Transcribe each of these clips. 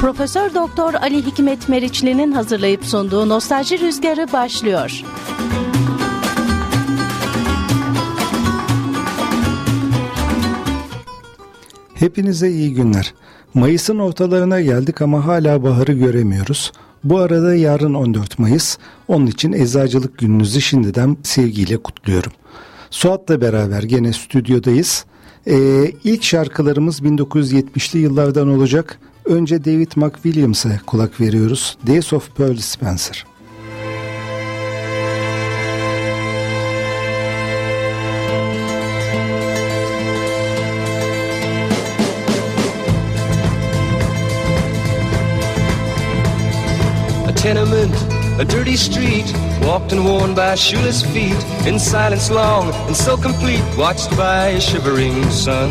Profesör Doktor Ali Hikmet Meriçli'nin hazırlayıp sunduğu Nostalji Rüzgarı başlıyor. Hepinize iyi günler. Mayıs'ın ortalarına geldik ama hala baharı göremiyoruz. Bu arada yarın 14 Mayıs. Onun için eczacılık gününüzü şimdiden sevgiyle kutluyorum. Suat'la beraber gene stüdyodayız. Ee, ilk şarkılarımız 1970'li yıllardan olacak. Önce David McWilliams'a kulak veriyoruz. Days of Pearl Spencer. A tenement, a dirty street, walked and worn by shoeless feet, in silence long and so complete, watched by a shivering sun.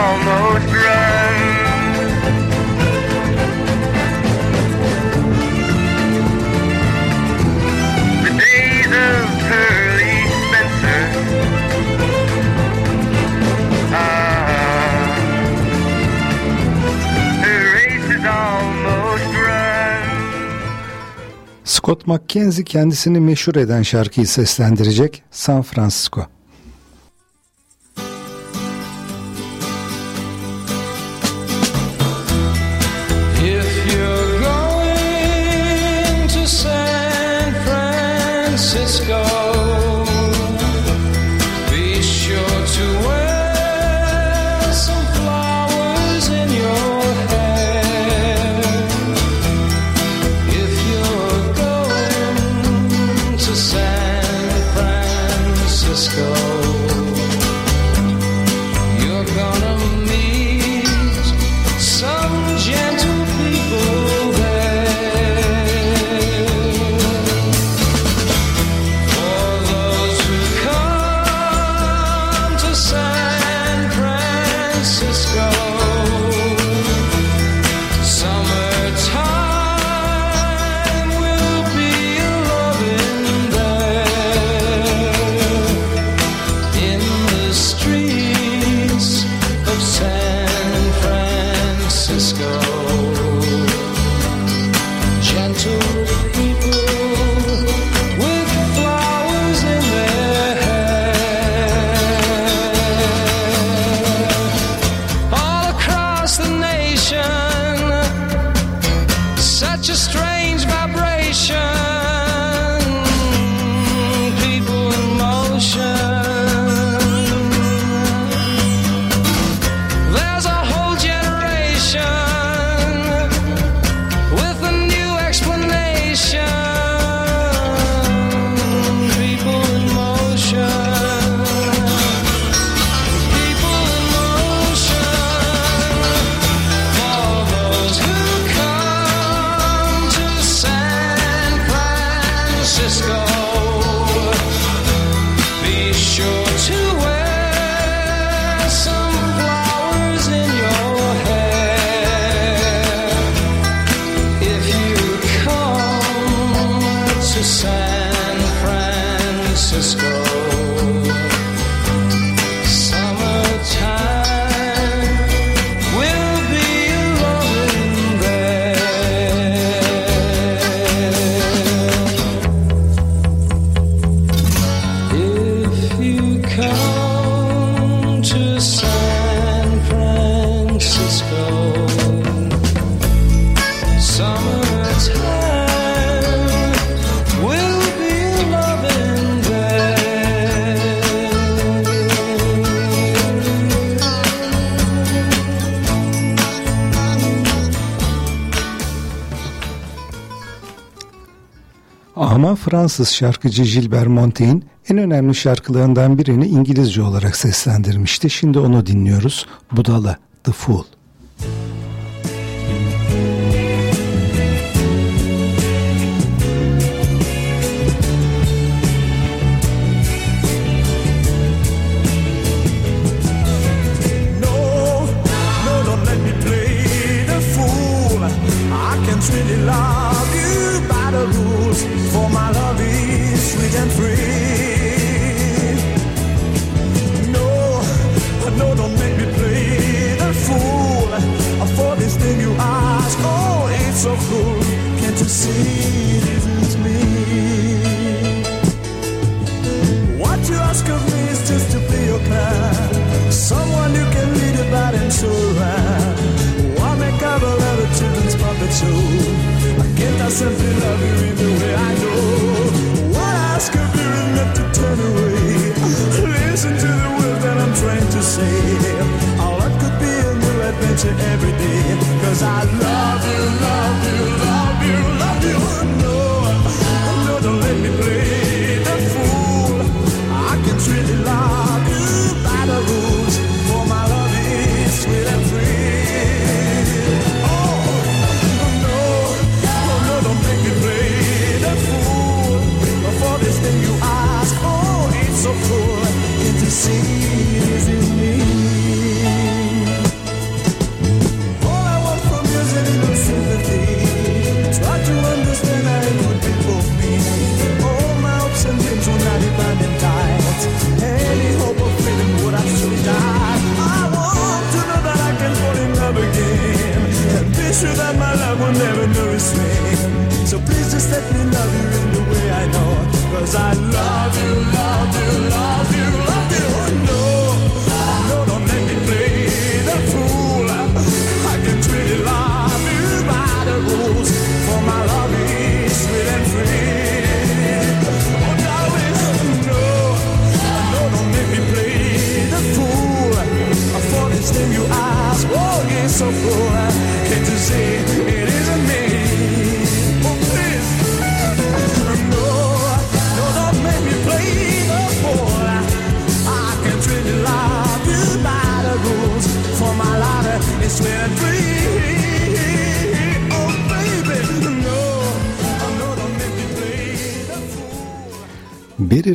Almost run. The days of Pearly Spencer. Ah. Scott McKenzie kendisini meşhur eden şarkıyı seslendirecek San Francisco. ama Fransız şarkıcı Gilbert Montaigne en önemli şarkılarından birini İngilizce olarak seslendirmişti. Şimdi onu dinliyoruz. Budala, The Fool.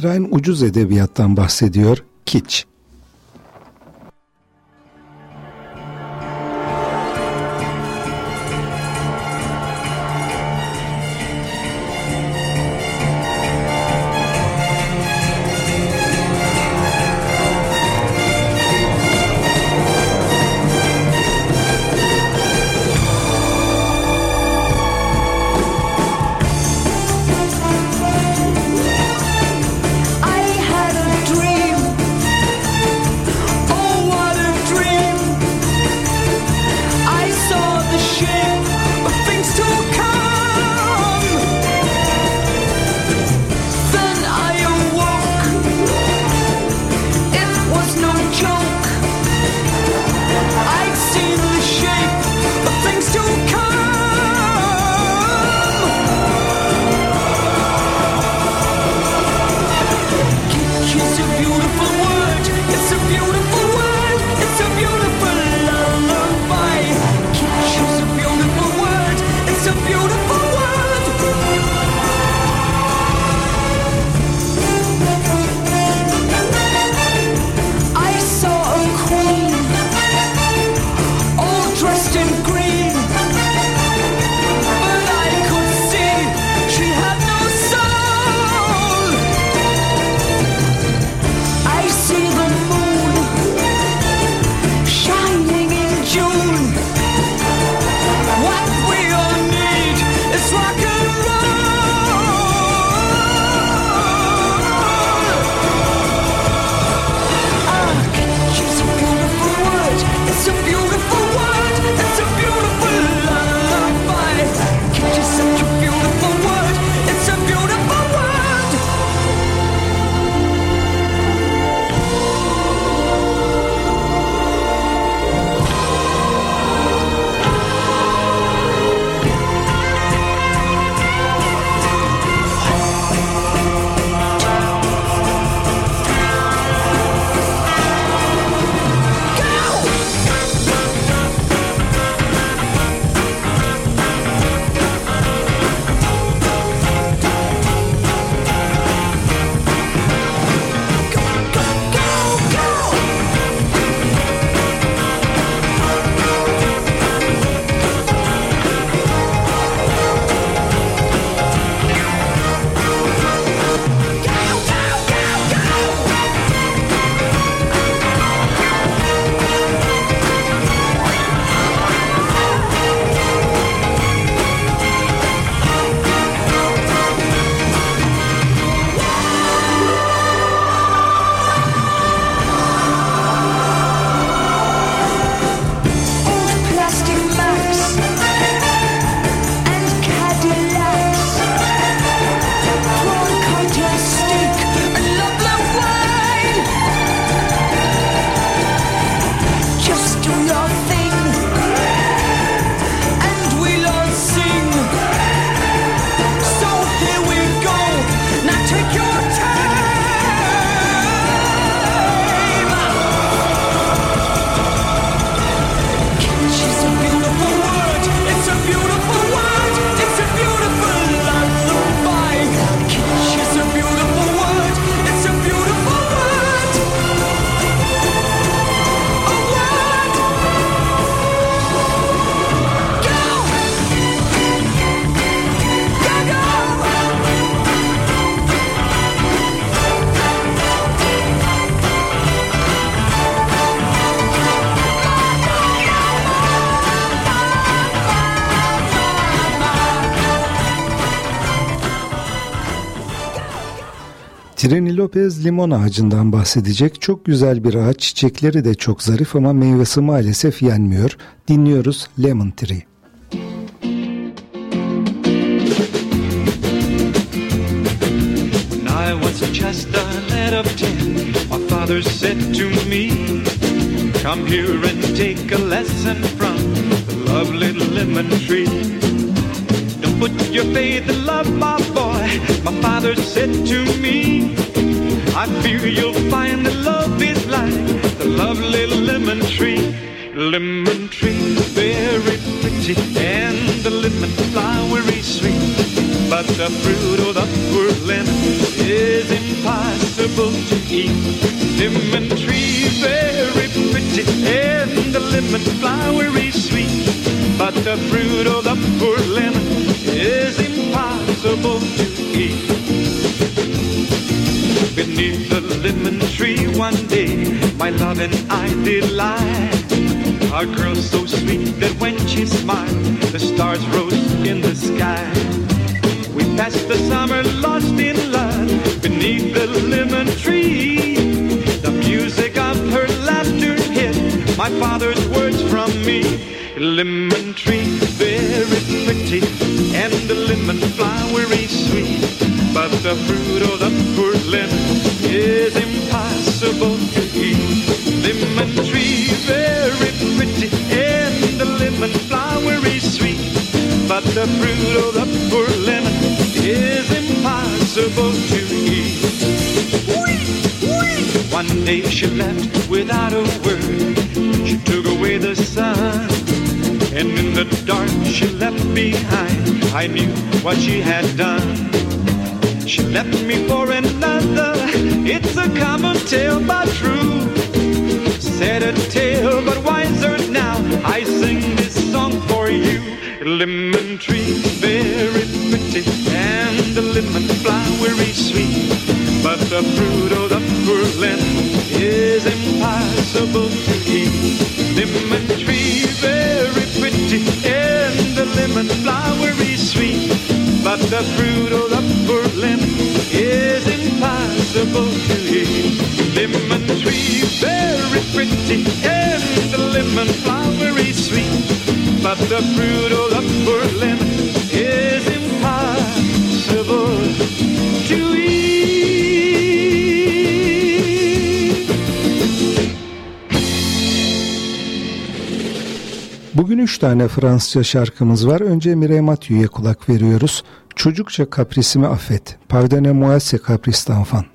İbrahim ucuz edebiyattan bahsediyor, kiç. Lopez limon ağacından bahsedecek. Çok güzel bir ağaç, çiçekleri de çok zarif ama meyvesi maalesef yenmiyor. Dinliyoruz Lemon Tree. Said to me, Come here and take a lesson from the lovely lemon tree. Don't put your faith in love, my boy, my father said to me. I fear you'll find that love is like the lovely lemon tree. Lemon tree, very pretty, and the lemon flowery sweet. But the fruit of the poor lemon is impossible to eat. Lemon tree, very pretty, and the lemon flowery sweet. But the fruit of the poor lemon is impossible to eat. One day, my love and I did lie. A girl so sweet that when she smiled, the stars rose in the sky. We passed the summer lost in love beneath the lemon tree. The music of her laughter hid my father's words from me. Lemon tree, very pretty, and the lemon flowery sweet. But the fruit of the poor lemon is lemon flowery sweet. But the fruit of the poor lemon is impossible to eat. One day she left without a word. She took away the sun. And in the dark she left behind. I knew what she had done. She left me for another. It's a common tale, but true. Said a tale, but wiser Lemon tree, very pretty, and the lemon flowery sweet. But the fruit of the poor lemon is impossible to eat. Lemon tree, very pretty, and the lemon flowery sweet. But the fruit of the poor lemon is impossible to eat. Lemon tree, very pretty, and the lemon flowery sweet. But the poor lemon is impossible to. Bugün üç tane Fransızca şarkımız var. Önce Mireille Mathieu'ya kulak veriyoruz. Çocukça kaprisimi affet. Pardonnez-moi ces caprices d'enfant.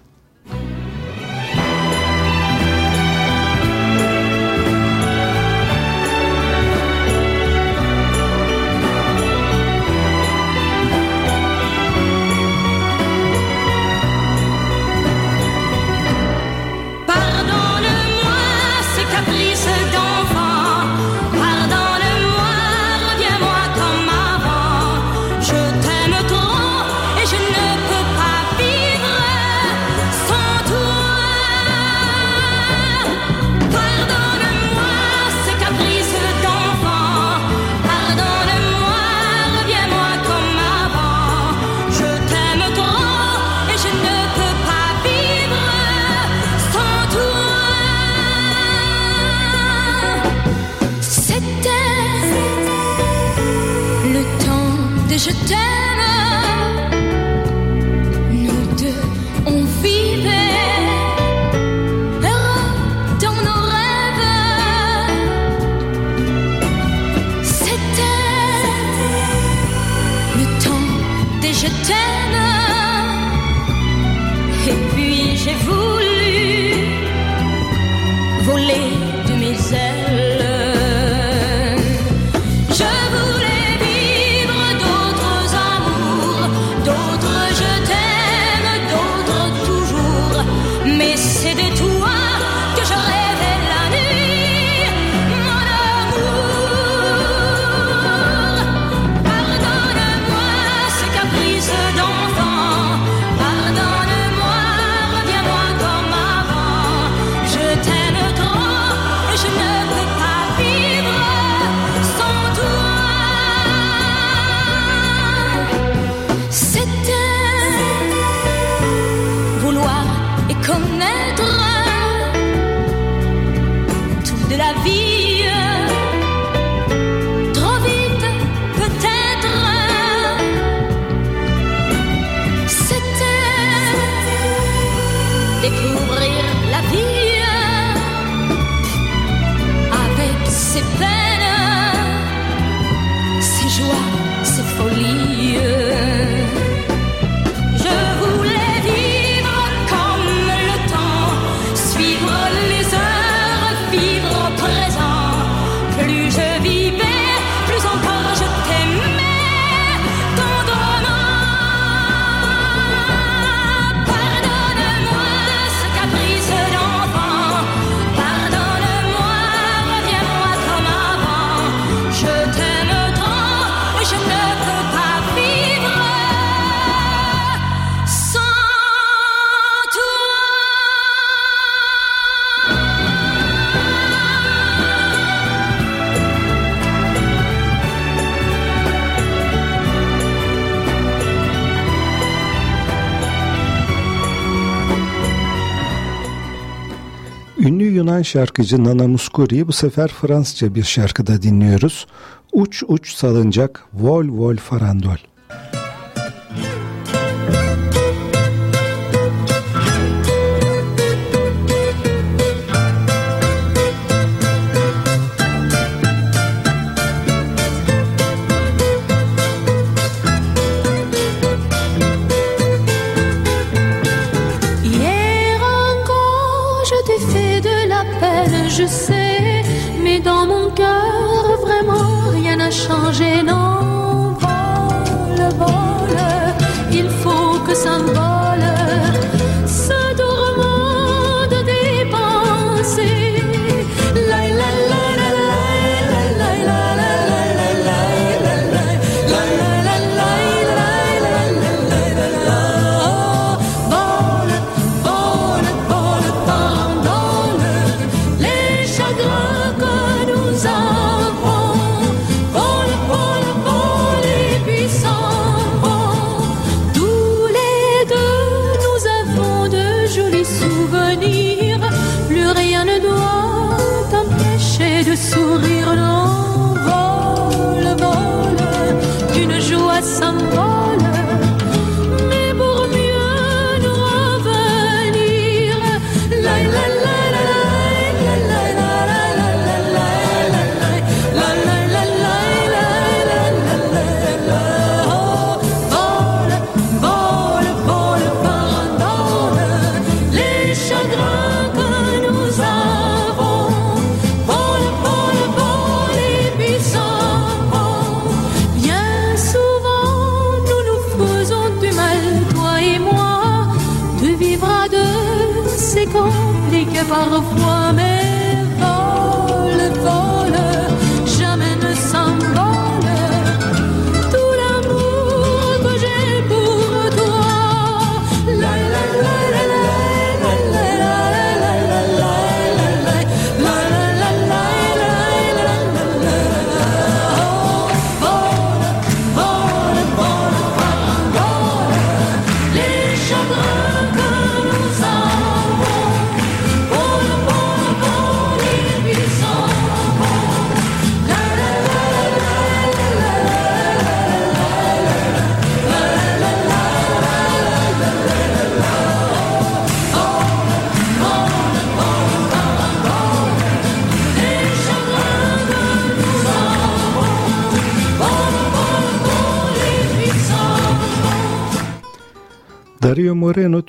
Armen şarkıcı Nana Muscuri'yi bu sefer Fransızca bir şarkıda dinliyoruz. Uç uç salıncak, vol vol farandol.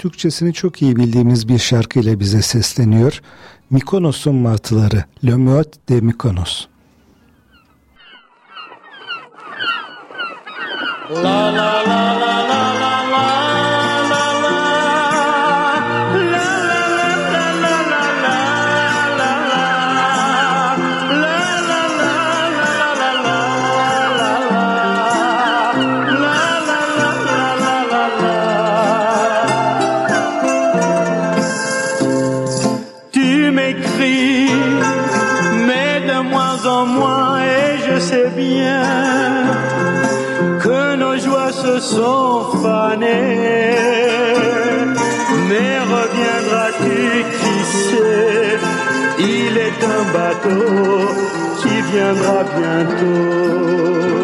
Türkçesini çok iyi bildiğimiz bir şarkıyla bize sesleniyor. Mikonos'un martıları, Le de Mikonos. sont fanés. Mais reviendras-tu, qui sait Il est un bateau qui viendra bientôt.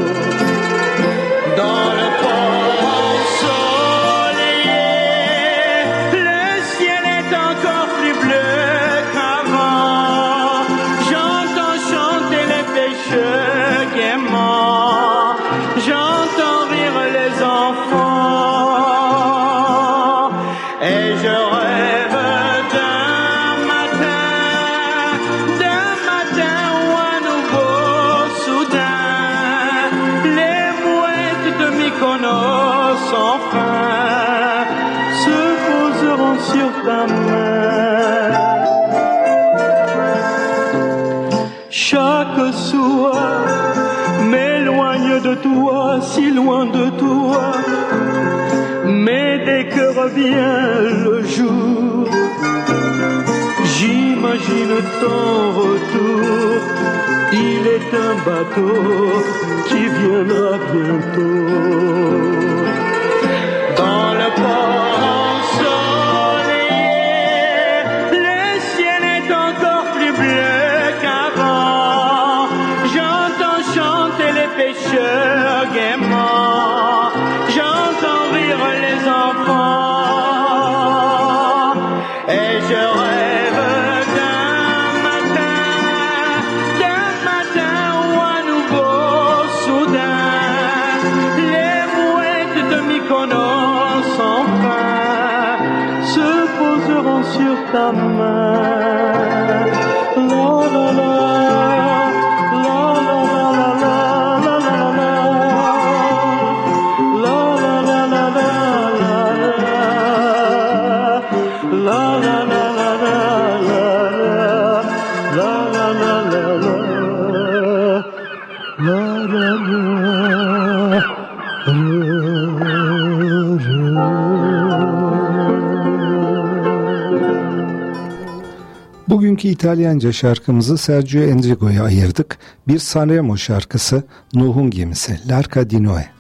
Revient le jour, j'imagine ton retour. Il est un bateau qui viendra bientôt. Dans le port summer. Bugünkü İtalyanca şarkımızı Sergio Endrigo'ya ayırdık. Bir Sanremo şarkısı Nuh'un gemisi L'Arca di Noè.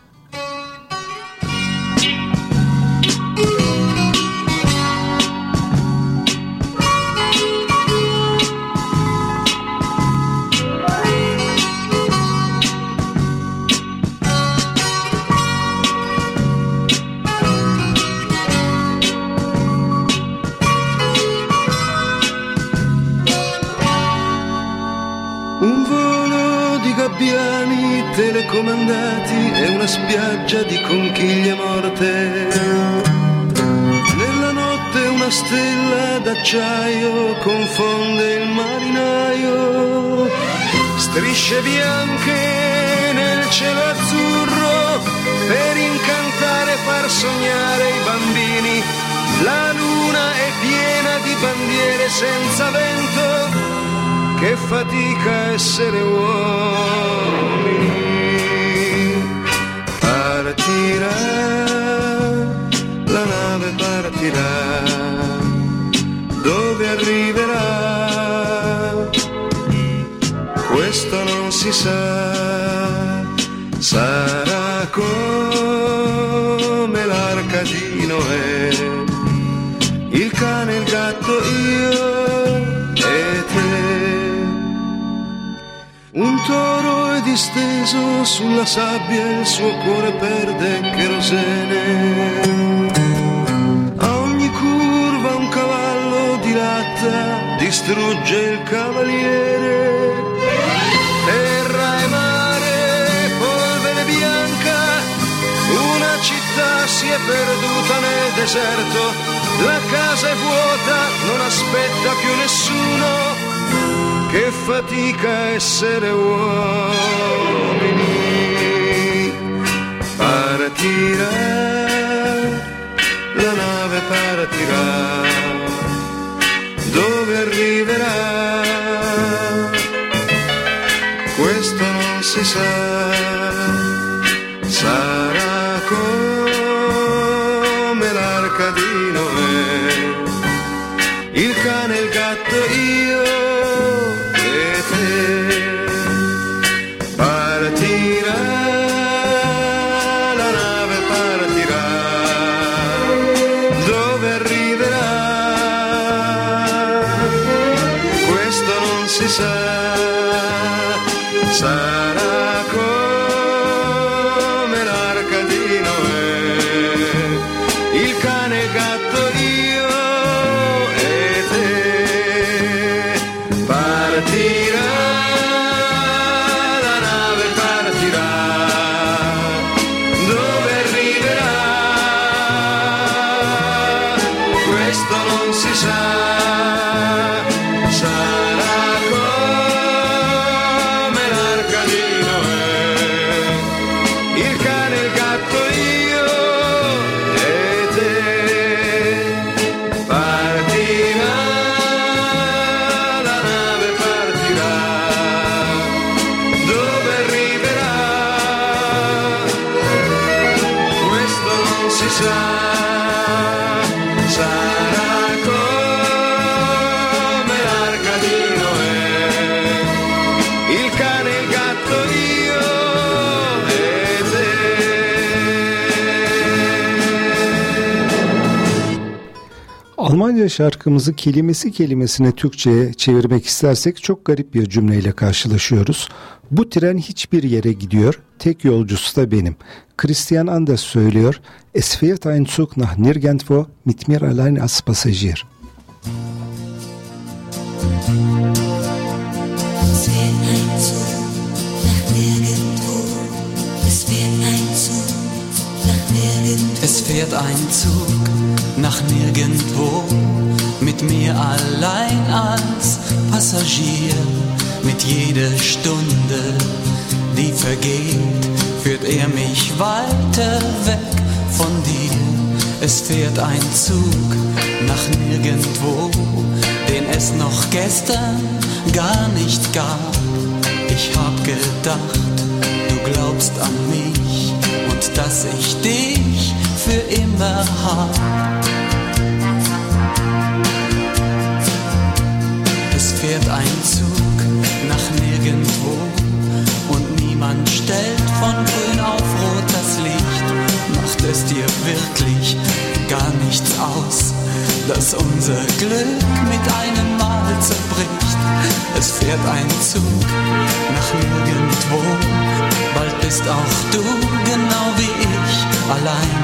Questo non si sa, sarà come l'arca di Noè, il cane, il gatto, io e te. Un toro è disteso sulla sabbia, il suo cuore perde kerosene. A ogni curva un cavallo dilatta, distrugge il cavaliere. Città si è perduta nel deserto, la casa è vuota, non aspetta più nessuno che fatica essere uomini. Partirà, la nave partirà, dove arriverà? Questo non si sa, sarà se Almanca şarkımızı kelimesi kelimesine Türkçe'ye çevirmek istersek çok garip bir cümleyle karşılaşıyoruz. Bu tren hiçbir yere gidiyor, tek yolcusu da benim. Christian Anders söylüyor, Es fährt ein Zug nach nirgendwo mit mir allein als Passagier. Es fährt ein Zug nach nirgendwo. Es fährt ein Zug nach nirgendwo. Es fährt ein Zug nach nirgendwo mit mir allein als Passagier. Mit jeder Stunde, die vergeht, führt er mich weiter weg von dir. Es fährt ein Zug nach nirgendwo, den es noch gestern gar nicht gab. Ich hab gedacht, du glaubst an mich und dass ich dich für immer hab. Es fährt ein Zug nach nirgendwo und niemand stellt von grün auf rot das Licht. Macht es dir wirklich gar nichts aus, dass unser Glück mit einem. Es fährt ein Zug nach nirgendwo, bald bist auch du genau wie ich allein.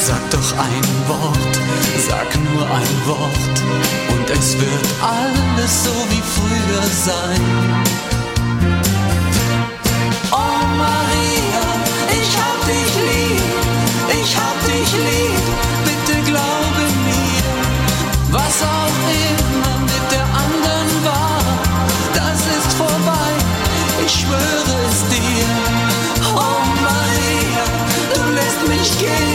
Sag doch ein Wort, sag nur ein Wort. Und es wird alles so wie früher sein. Oh Maria, ich hab dich lieb, ich hab dich lieb, bitte glaube mir, was auch immer Yeah.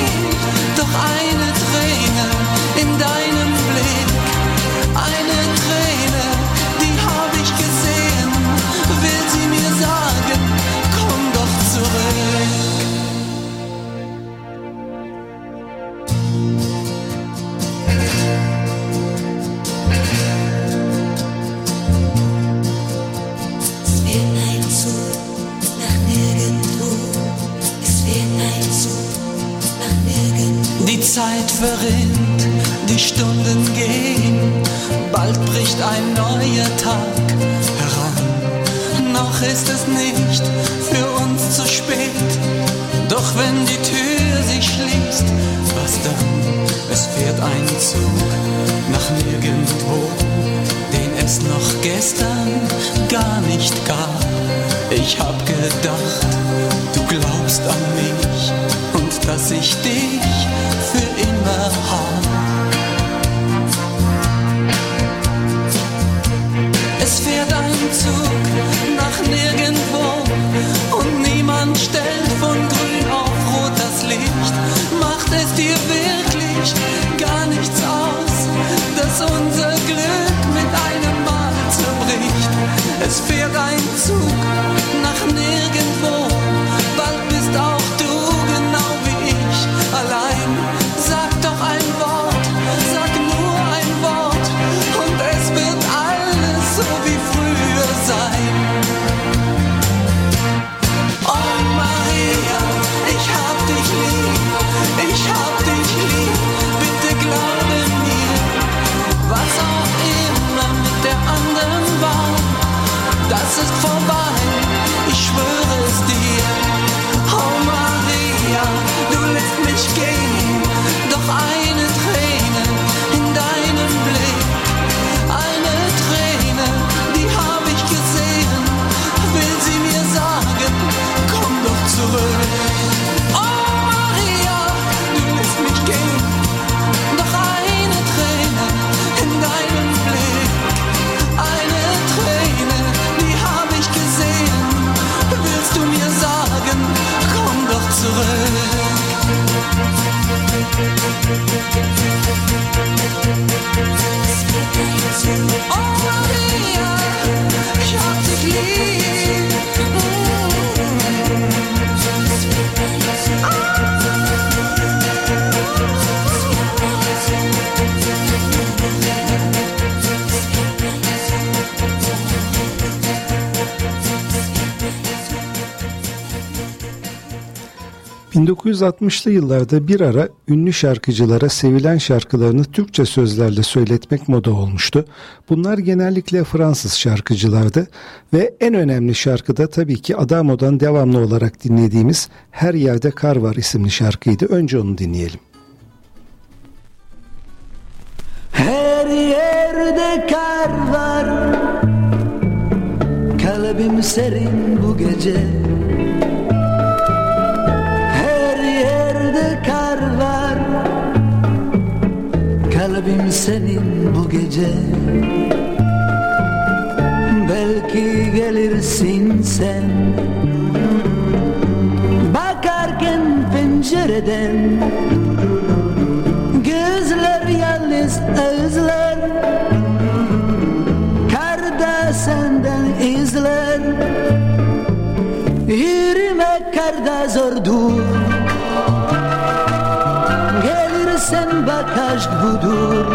Verrinnt, die Stunden gehen, bald bricht ein neuer Tag heran. Noch ist es nicht für uns zu spät, doch wenn die Tür sich schließt, was dann? Es fährt ein Zug nach nirgendwo, den es noch gestern gar nicht gab. Ich hab gedacht, du glaubst an mich und dass ich dich 1960'lı yıllarda bir ara ünlü şarkıcılara sevilen şarkılarını Türkçe sözlerle söyletmek moda olmuştu. Bunlar genellikle Fransız şarkıcılardı ve en önemli şarkı da tabii ki Adamo'dan devamlı olarak dinlediğimiz Her Yerde Kar Var isimli şarkıydı. Önce onu dinleyelim. Her yerde kar var Kalbim serin bu gece var Kalbim senin bu gece. Belki gelirsin sen. Bakarken pencereden Gözler yalnız özler. Karda senden izler. Yürüme karda zordur Gelirsen bak aşk budur.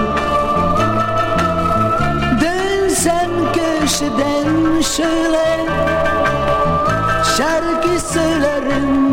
Dönsen köşeden şöyle Şarkı söylerim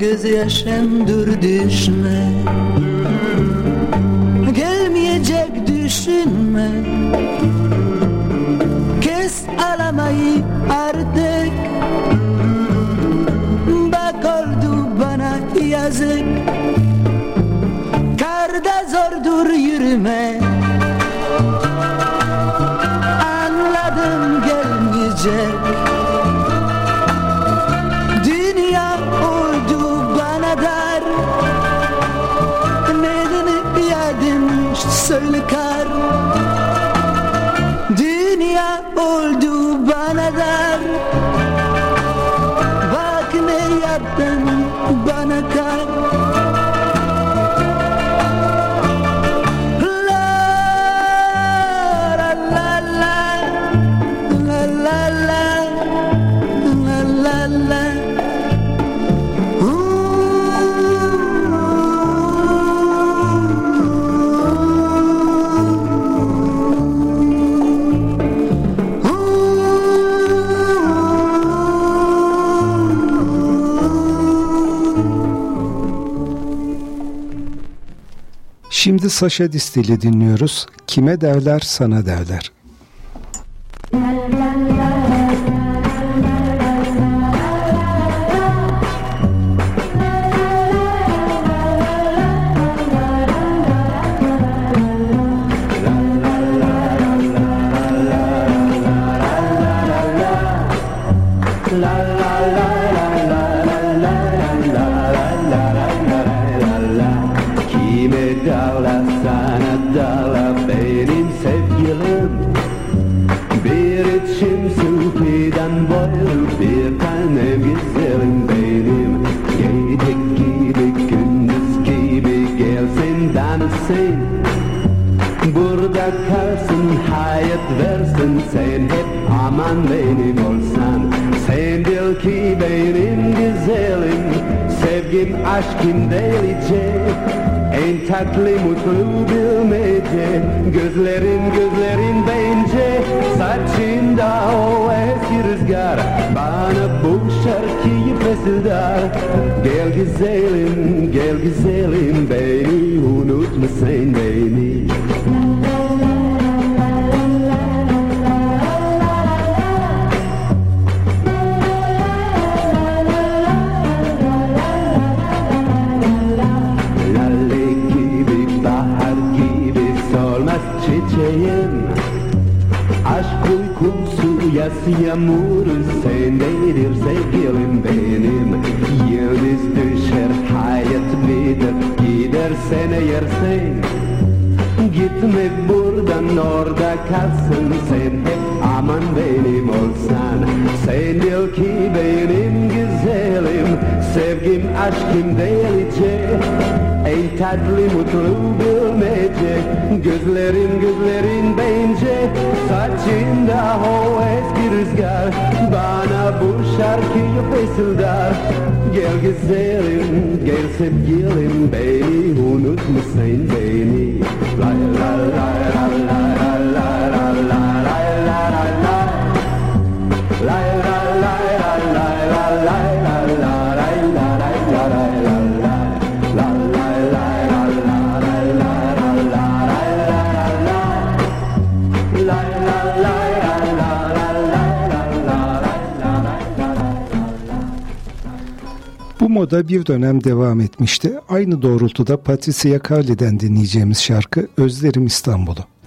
Göz yaşın dur düşme. Gelmeyecek düşünme. Kes ağlamayı artık. Bak oldu bana yazık. Karda zordur yürüme Şimdi Saşa Distel'i dinliyoruz. Kime derler sana derler. Bir içim sulpiden boylu bir tanem güzelim benim. Gece gibi gündüz gibi gelsin danışsın Burada kalsın hayat versin sen. Hep aman benim olsan. Sen bil ki benim güzelim. Sevgim aşkım delice. En tatlı mutlu bilmece. Gözlerin gözlerin bence. Saçında o eski rüzgar. Bana bu şarkıyı fısıldar Gel güzelim gel güzelim beni Unutma sen beni uykusu yas yağmuru sendedir sevgilim benim. Yıldız düşer hayat biter gidersen eğer sen. Gitme buradan orada kalsın sen. Hep aman benim olsan. Sen bil ki benim güzelim. Sevgim aşkım delice. En tatlı mutlu bilmece Gözlerin gözlerin bence Saçında o eski rüzgar Bana bu şarkıyı fısıldar Gel güzelim, gel sevgilim Beni unutma sen beni. La la la la moda bir dönem devam etmişti. Aynı doğrultuda Patricia Carly'den dinleyeceğimiz şarkı Özlerim İstanbul'u.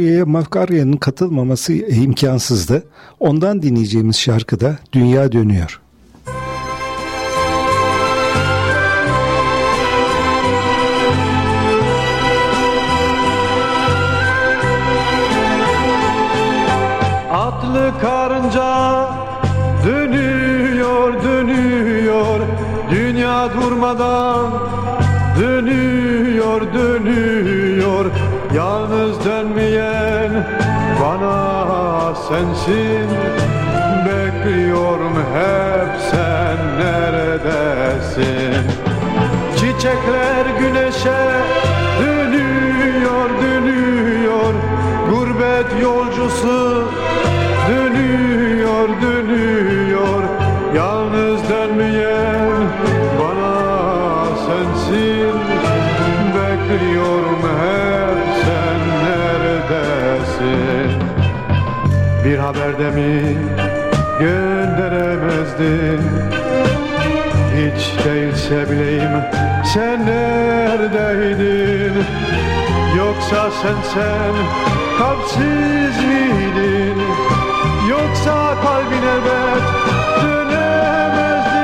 Bu furyaya Mafkarya'nın katılmaması imkansızdı. Ondan dinleyeceğimiz şarkıda Dünya Dönüyor. Atlı karınca dönüyor dönüyor Dünya durmadan bana sensin Bekliyorum hep sen neredesin? Çiçekler güneşe dönüyor dönüyor. Gurbet yolcusu dönüyor dönüyor. Yalnız dönmeyen bana sensin Bekliyorum hep haberde mi gönderemezdin? Hiç değilse bileyim sen neredeydin? Yoksa sen sen kalpsiz miydin? Yoksa kalbin elbet dönemezdin?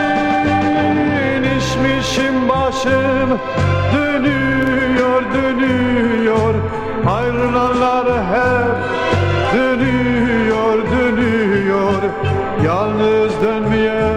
İşmiş İçmişim başım dönüyor dönüyor. Ayrılanlar hep Yalnız dönmeyen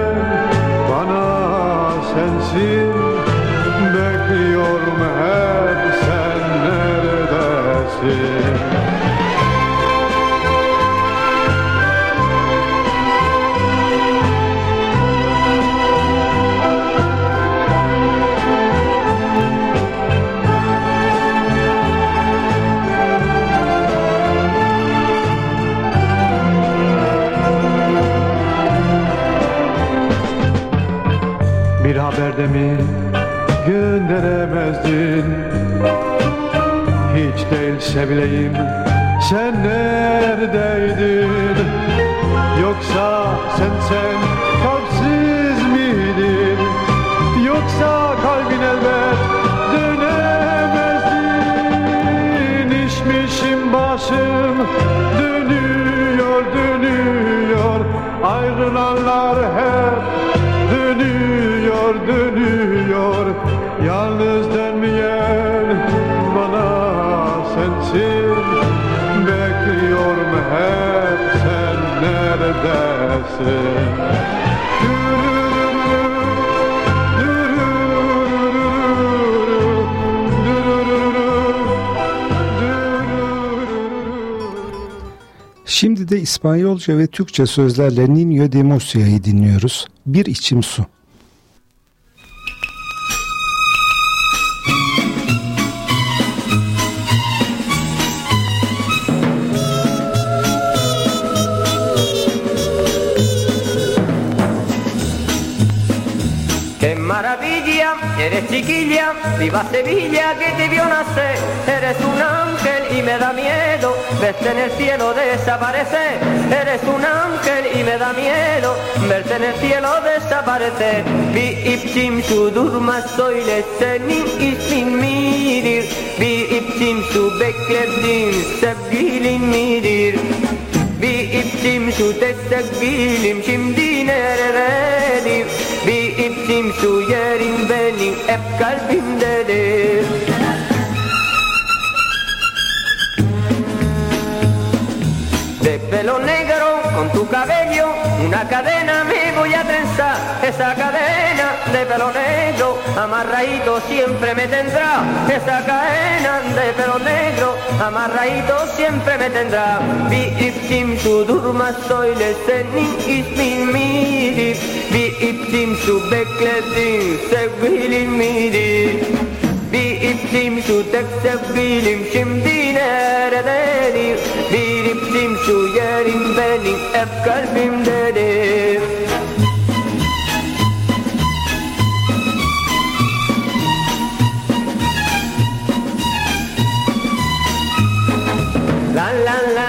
Bir haberde mi gönderemezdin. Hiç değilse bileyim sen neredeydin? Yoksa sen sen neredesin Şimdi de İspanyolca ve Türkçe sözlerle Niño de Musia'yı dinliyoruz. Bir içim su. Viva Sevilla que te vio nacer. Eres un ángel y me da miedo verte en el cielo desaparecer. Eres un ángel y me da miedo verte en el cielo desaparecer. Vi ipsim su durma söyle senin ismin midir? Bir ipsim su bekledin sevgilin midir? Bir ipsim su tek sevgilim şimdi nerededir? Bir ipsim su yerin benim hep kalbimdedir De pelo negro con tu cabello, una cadena me voy a trenzar. Esa cadena de pelo negro, amarradito siempre me tendrá. Esa cadena de pelo negro, amarradito siempre me tendrá. Vi ipsim su durma söyle senin ismin midir? Bir ipsim su bekledin sevgilin midir? Bir ipsim su tek sevgilim şimdi nerededir? Bir ipsim su yerim benim hep kalbimdedir La la la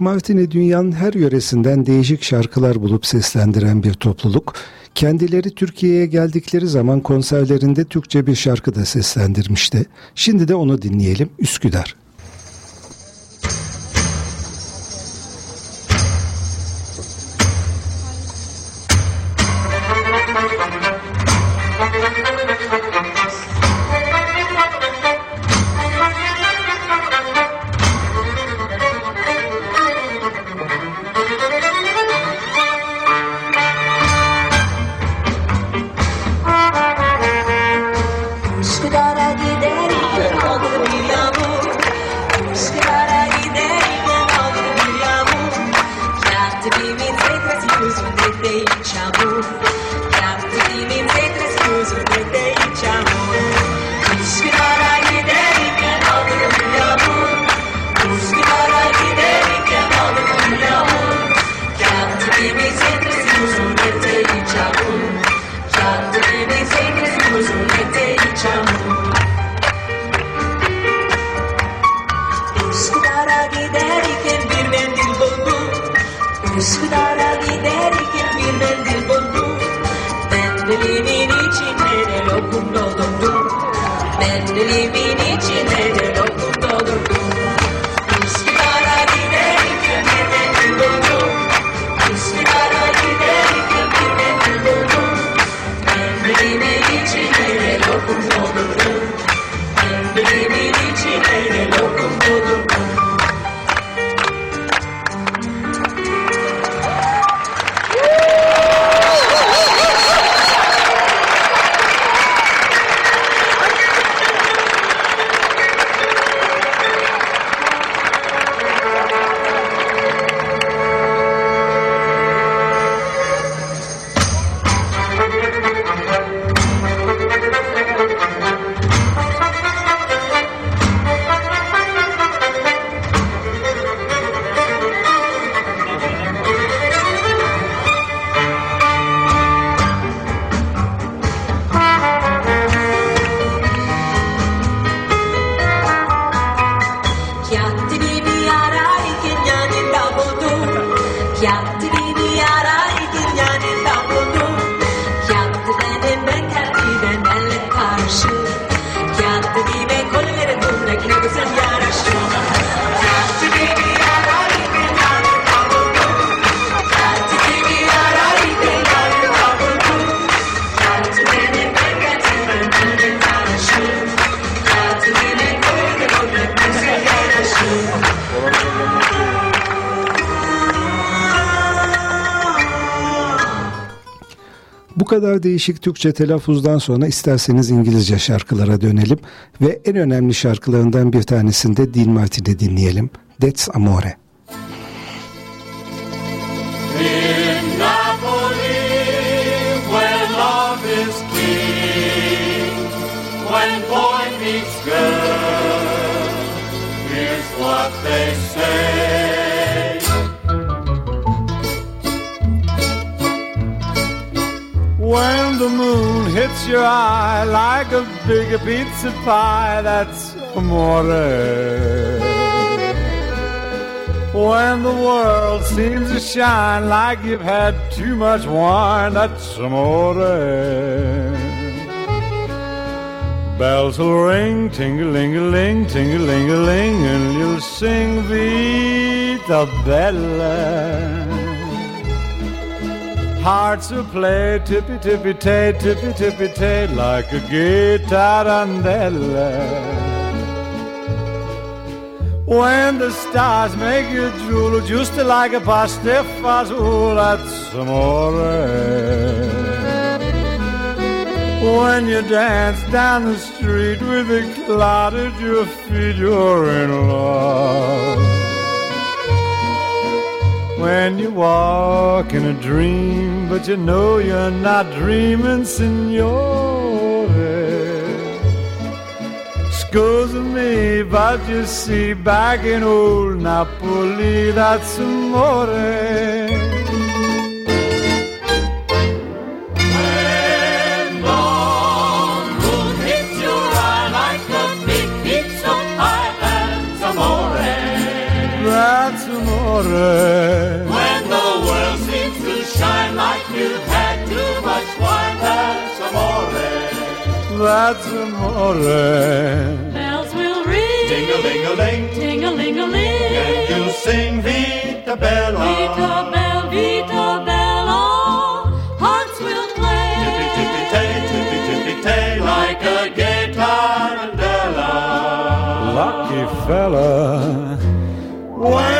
Pink Martini dünyanın her yöresinden değişik şarkılar bulup seslendiren bir topluluk. Kendileri Türkiye'ye geldikleri zaman konserlerinde Türkçe bir şarkı da seslendirmişti. Şimdi de onu dinleyelim Üsküdar. Değişik Türkçe telaffuzdan sonra isterseniz İngilizce şarkılara dönelim ve en önemli şarkılarından bir tanesinde Dean Martin'i dinleyelim. That's Amore. What they say. When the moon hits your eye like a big pizza pie, that's amore. When the world seems to shine like you've had too much wine, that's amore. Bells will ring, ting-a-ling-a-ling, ting-a-ling-a-ling, and you'll sing Vita Bella. Hearts will play tippy-tippy-tay, tippy-tippy-tay, like a tarantella. When the stars make you drool just like a pasta fazool, that's amore. When you dance down the street with a cloud at your feet, you're in love. When you walk in a dream, but you know you're not dreaming, signore. Excuse me, but you see, back in old Napoli, that's amore. Amore. When the world seems to shine like you've had too much wine, that's amore. That's amore. Bells will ring. Ding-a-ling-a-ling. Ting-a-ling-a-ling. And you'll sing Vita Bella. Vita Bella, Vita Bella. Hearts will play. Tippy-tippy-tay, tippy-tippy-tay, like a gay tarantella. Lucky fella. When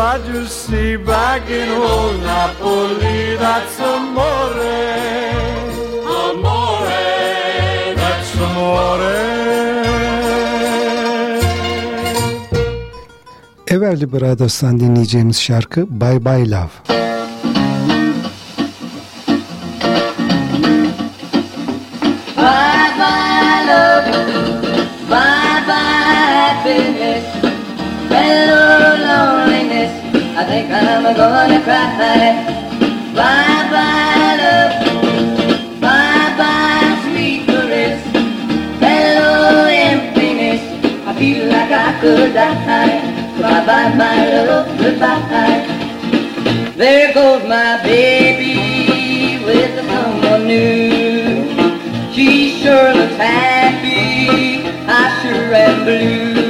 what you see back in old Napoli, that's amore. Amore, that's amore. Everly Brothers'tan dinleyeceğimiz şarkı Bye Bye Love. I'm gonna cry. Bye bye love, bye bye sweet caress, hello emptiness. I feel like I could die. Bye bye my love, goodbye. There goes my baby with someone new. She sure looks happy, I sure am blue.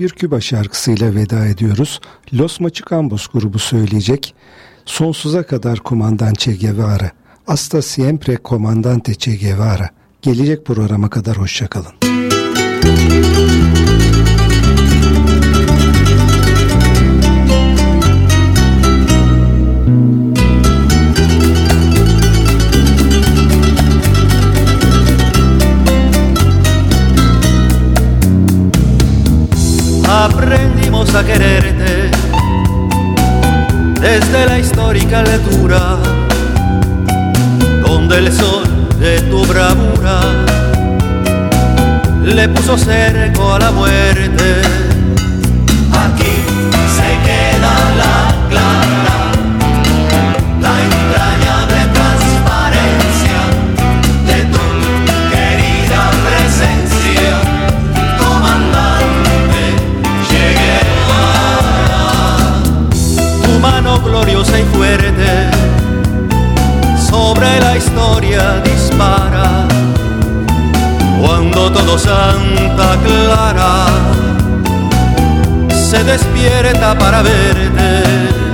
Bir Küba şarkısıyla veda ediyoruz. Los Machicambos grubu söyleyecek. Sonsuza kadar kumandan Che Guevara. Hasta siempre comandante Che Guevara. Gelecek programa kadar hoşçakalın. Aprendimos a quererte desde la histórica lectura, donde el sol de tu bravura le puso cerco a la muerte. Gloriosa y fuerte sobre la historia dispara. Cuando todo Santa Clara se despierta para verte.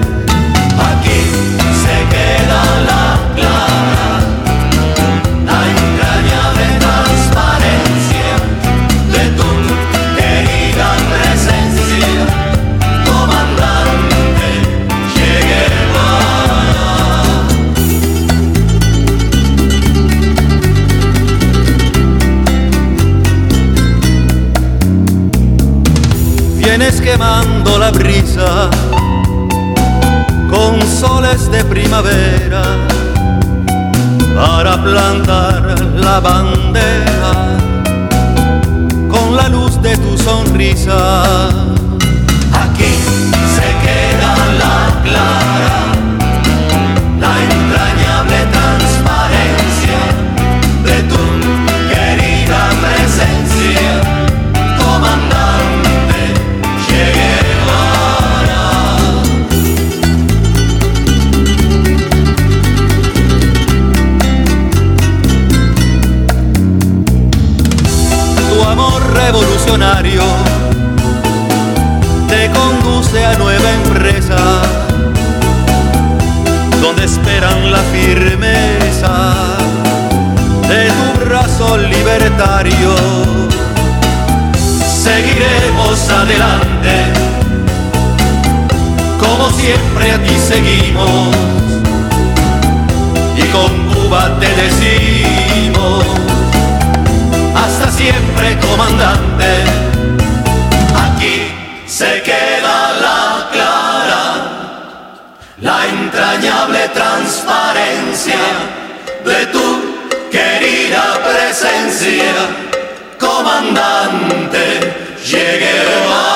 Quemando la brisa con soles de primavera para plantar la bandera con la luz de tu sonrisa. Revolucionario te conduce a nueva empresa donde esperan la firmeza de tu brazo libertario. Seguiremos adelante, como siempre a ti seguimos, y con Cuba te decimos, siempre comandante, aquí se queda la clara, la entrañable transparencia de tu querida presencia, comandante. Llegue aquí